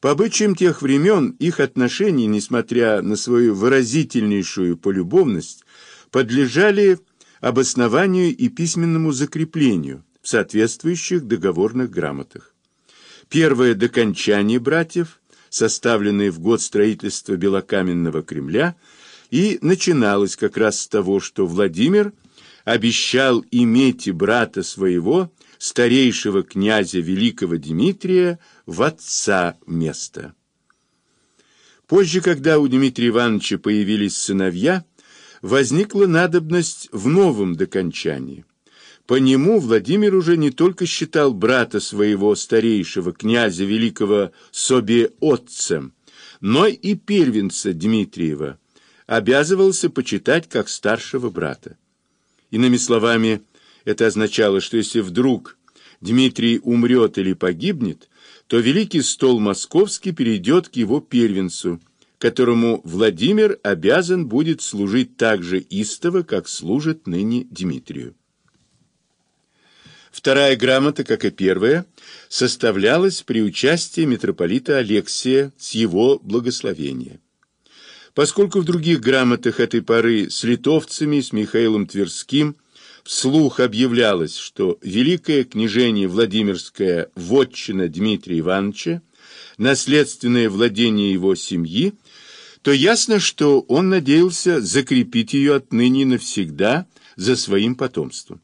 По обычаям тех времен их отношения, несмотря на свою выразительнейшую полюбовность, подлежали обоснованию и письменному закреплению в соответствующих договорных грамотах. Первое докончание братьев, составленное в год строительства Белокаменного Кремля, и начиналось как раз с того, что Владимир обещал иметь брата своего, старейшего князя великого Дмитрия, в отца место. Позже, когда у Дмитрия Ивановича появились сыновья, возникла надобность в новом докончании. По нему Владимир уже не только считал брата своего старейшего князя великого себе отцем, но и первенца Дмитриева обязывался почитать как старшего брата. Иными словами, это означало, что если вдруг Дмитрий умрет или погибнет, то Великий стол Московский перейдет к его первенцу, которому Владимир обязан будет служить так же истово, как служит ныне Дмитрию. Вторая грамота, как и первая, составлялась при участии митрополита Алексия с его благословения. Поскольку в других грамотах этой поры с литовцами, с Михаилом Тверским – вслух объявлялось, что великое княжение Владимирское вотчина Дмитрия Ивановича, наследственное владение его семьи, то ясно, что он надеялся закрепить ее отныне навсегда за своим потомством.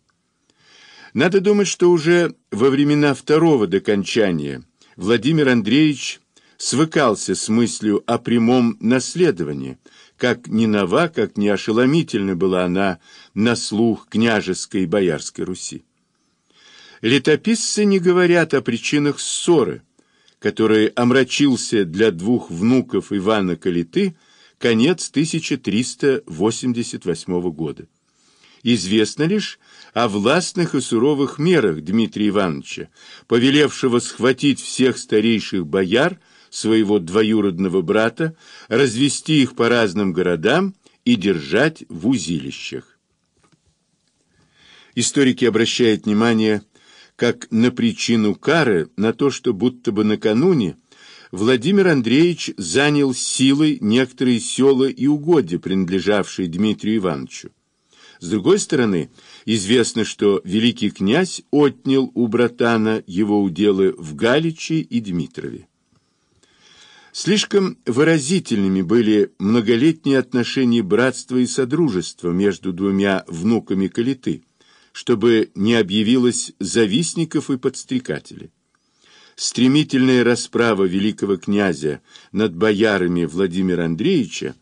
Надо думать, что уже во времена второго докончания Владимир Андреевич свыкался с мыслью о прямом наследовании – как ни нова, как ни ошеломительна была она на слух княжеской и боярской Руси. Летописцы не говорят о причинах ссоры, которой омрачился для двух внуков Ивана Калиты конец 1388 года. Известно лишь о властных и суровых мерах Дмитрия Ивановича, повелевшего схватить всех старейших бояр своего двоюродного брата, развести их по разным городам и держать в узилищах. Историки обращают внимание как на причину кары, на то, что будто бы накануне Владимир Андреевич занял силой некоторые села и угодья, принадлежавшие Дмитрию Ивановичу. С другой стороны, известно, что великий князь отнял у братана его уделы в Галиче и Дмитрове. Слишком выразительными были многолетние отношения братства и содружества между двумя внуками Калиты, чтобы не объявилось завистников и подстрекателей. Стремительная расправа великого князя над боярами Владимира Андреевича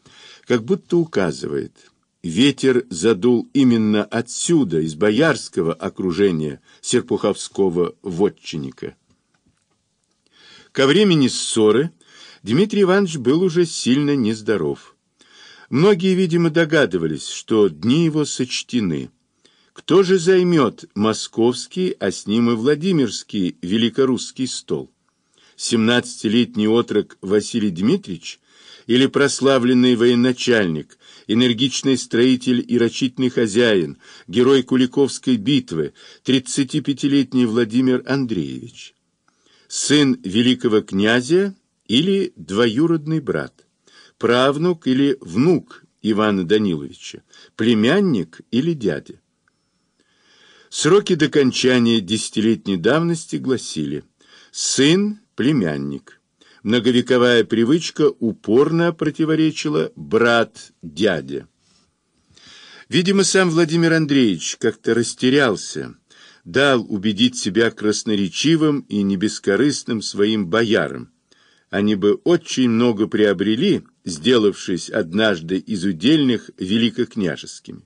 как будто указывает, ветер задул именно отсюда, из боярского окружения серпуховского вотчинника. Ко времени ссоры Дмитрий Иванович был уже сильно нездоров. Многие, видимо, догадывались, что дни его сочтены. Кто же займет московский, а с ним и Владимирский великорусский стол? Семнадцатилетний отрок Василий Дмитриевич или прославленный военачальник, энергичный строитель и рачительный хозяин, герой Куликовской битвы, 35-летний Владимир Андреевич? Сын великого князя или двоюродный брат, правнук или внук Ивана Даниловича, племянник или дядя. Сроки докончания десятилетней давности гласили «сын – племянник». Многовековая привычка упорно противоречила брат-дядя. Видимо, сам Владимир Андреевич как-то растерялся, дал убедить себя красноречивым и небескорыстным своим боярам, они бы очень много приобрели, сделавшись однажды из удельных великокняжескими.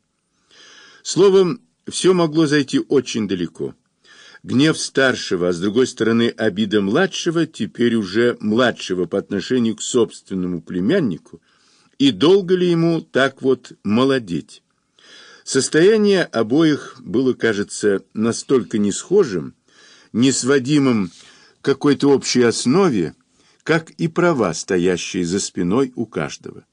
Словом, все могло зайти очень далеко. Гнев старшего, а с другой стороны обида младшего, теперь уже младшего по отношению к собственному племяннику, и долго ли ему так вот молодеть? Состояние обоих было, кажется, настолько несхожим, несводимым к какой-то общей основе, как и права, стоящие за спиной у каждого.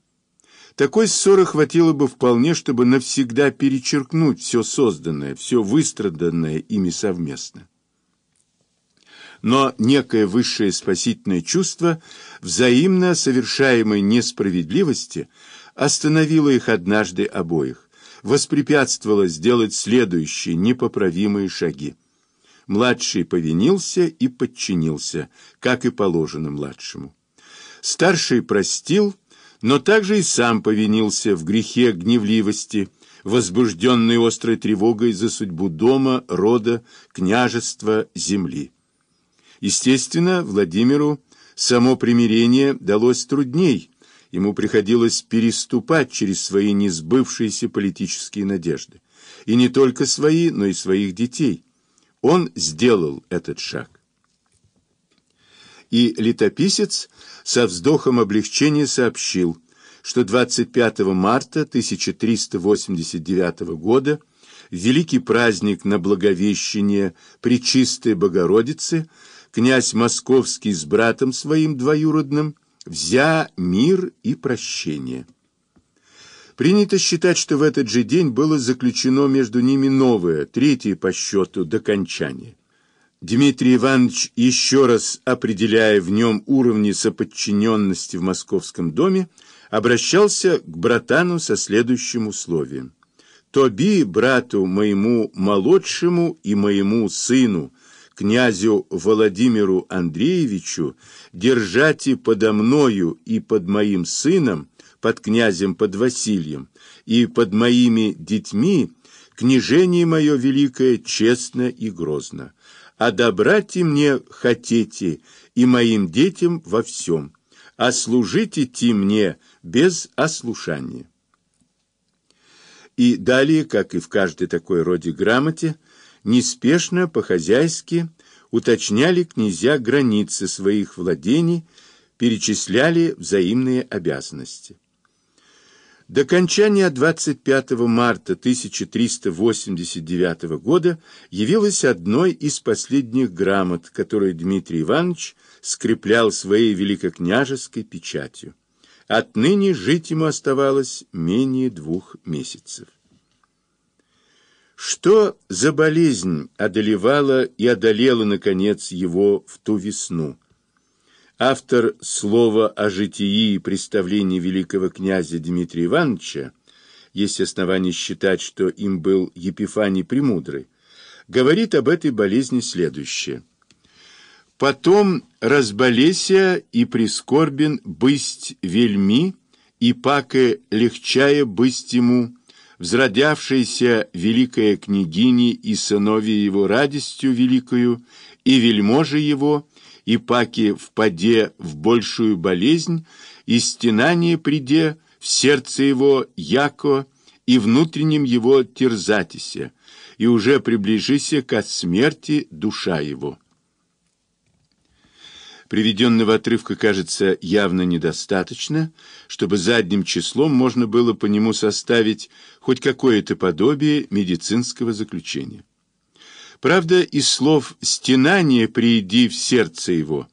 Такой ссоры хватило бы вполне, чтобы навсегда перечеркнуть все созданное, все выстраданное ими совместно. но некое высшее спасительное чувство взаимно совершаемой несправедливости остановило их однажды обоих, воспрепятствовало сделать следующие непоправимые шаги. Младший повинился и подчинился, как и положено младшему. Старший простил, но также и сам повинился в грехе гневливости, возбужденной острой тревогой за судьбу дома, рода, княжества, земли. Естественно, Владимиру само примирение далось трудней, ему приходилось переступать через свои несбывшиеся политические надежды. И не только свои, но и своих детей. Он сделал этот шаг. И летописец со вздохом облегчения сообщил, что 25 марта 1389 года великий праздник на Благовещение Пречистой Богородицы – князь Московский с братом своим двоюродным, взя мир и прощение. Принято считать, что в этот же день было заключено между ними новое, третье по счету, докончание. Дмитрий Иванович, еще раз определяя в нем уровни соподчиненности в московском доме, обращался к братану со следующим условием. «Тоби, брату моему молодшему и моему сыну, князю Владимиру Андреевичу, держати подо мною и под моим сыном, под князем под Василием, и под моими детьми, княжение мое великое честно и грозно. А добрати мне хотите и моим детям во всем, а служите ти мне без ослушания. И далее, как и в каждой такой роде грамоте, неспешно, по-хозяйски уточняли князья границы своих владений, перечисляли взаимные обязанности. До кончания 25 марта 1389 года явилась одной из последних грамот, которую Дмитрий Иванович скреплял своей великокняжеской печатью. Отныне жить ему оставалось менее двух месяцев. Что за болезнь одолевала и одолела, наконец, его в ту весну? Автор слова о житии и представлении великого князя Дмитрия Ивановича, есть основания считать, что им был Епифаний Премудрый, говорит об этой болезни следующее. «Потом разболеся и прискорбен бысть вельми, и паке легчая бысть ему, взродявшейся великая княгини и сыновья его радостью великою, и вельможи его, и паки впаде в большую болезнь, и стенание приде в сердце его яко, и внутреннем его терзатися, и уже приближися к смерти душа его. Приведенного отрывка кажется явно недостаточно, чтобы задним числом можно было по нему составить хоть какое-то подобие медицинского заключения. Правда, из слов «стенание приди в сердце его»,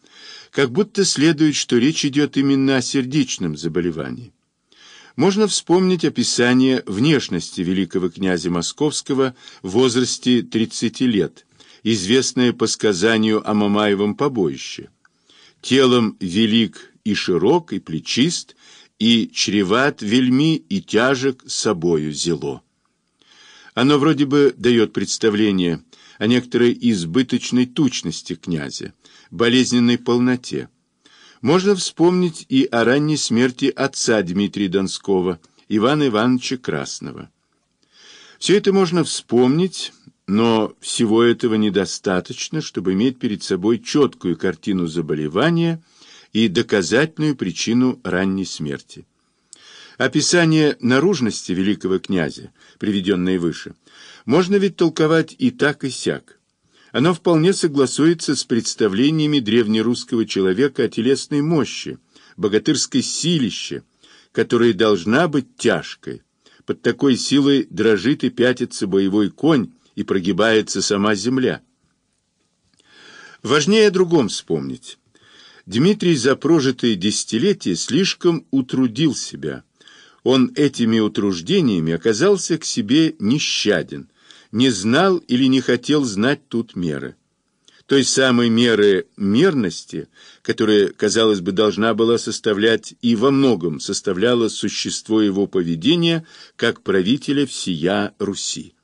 как будто следует, что речь идет именно о сердечном заболевании. Можно вспомнить описание внешности великого князя Московского в возрасте 30 лет, известное по сказанию о Мамаевом побоище телом велик и широк, и плечист, и чреват вельми, и тяжек собою зело. Оно вроде бы дает представление о некоторой избыточной тучности князя, болезненной полноте. Можно вспомнить и о ранней смерти отца Дмитрия Донского, Ивана Ивановича Красного. Все это можно вспомнить, но всего этого недостаточно, чтобы иметь перед собой четкую картину заболевания и доказательную причину ранней смерти. Описание наружности великого князя, приведенное выше, можно ведь толковать и так, и сяк. Оно вполне согласуется с представлениями древнерусского человека о телесной мощи, богатырской силище, которая должна быть тяжкой. Под такой силой дрожит и пятится боевой конь, и прогибается сама земля. Важнее о другом вспомнить. Дмитрий за прожитые десятилетия слишком утрудил себя. Он этими утруждениями оказался к себе нещаден, не знал или не хотел знать тут меры. той самой меры мерности, которая, казалось бы, должна была составлять и во многом составляла существо его поведения как правителя всея Руси.